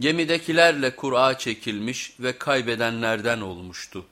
Gemidekilerle Kur'a çekilmiş ve kaybedenlerden olmuştu.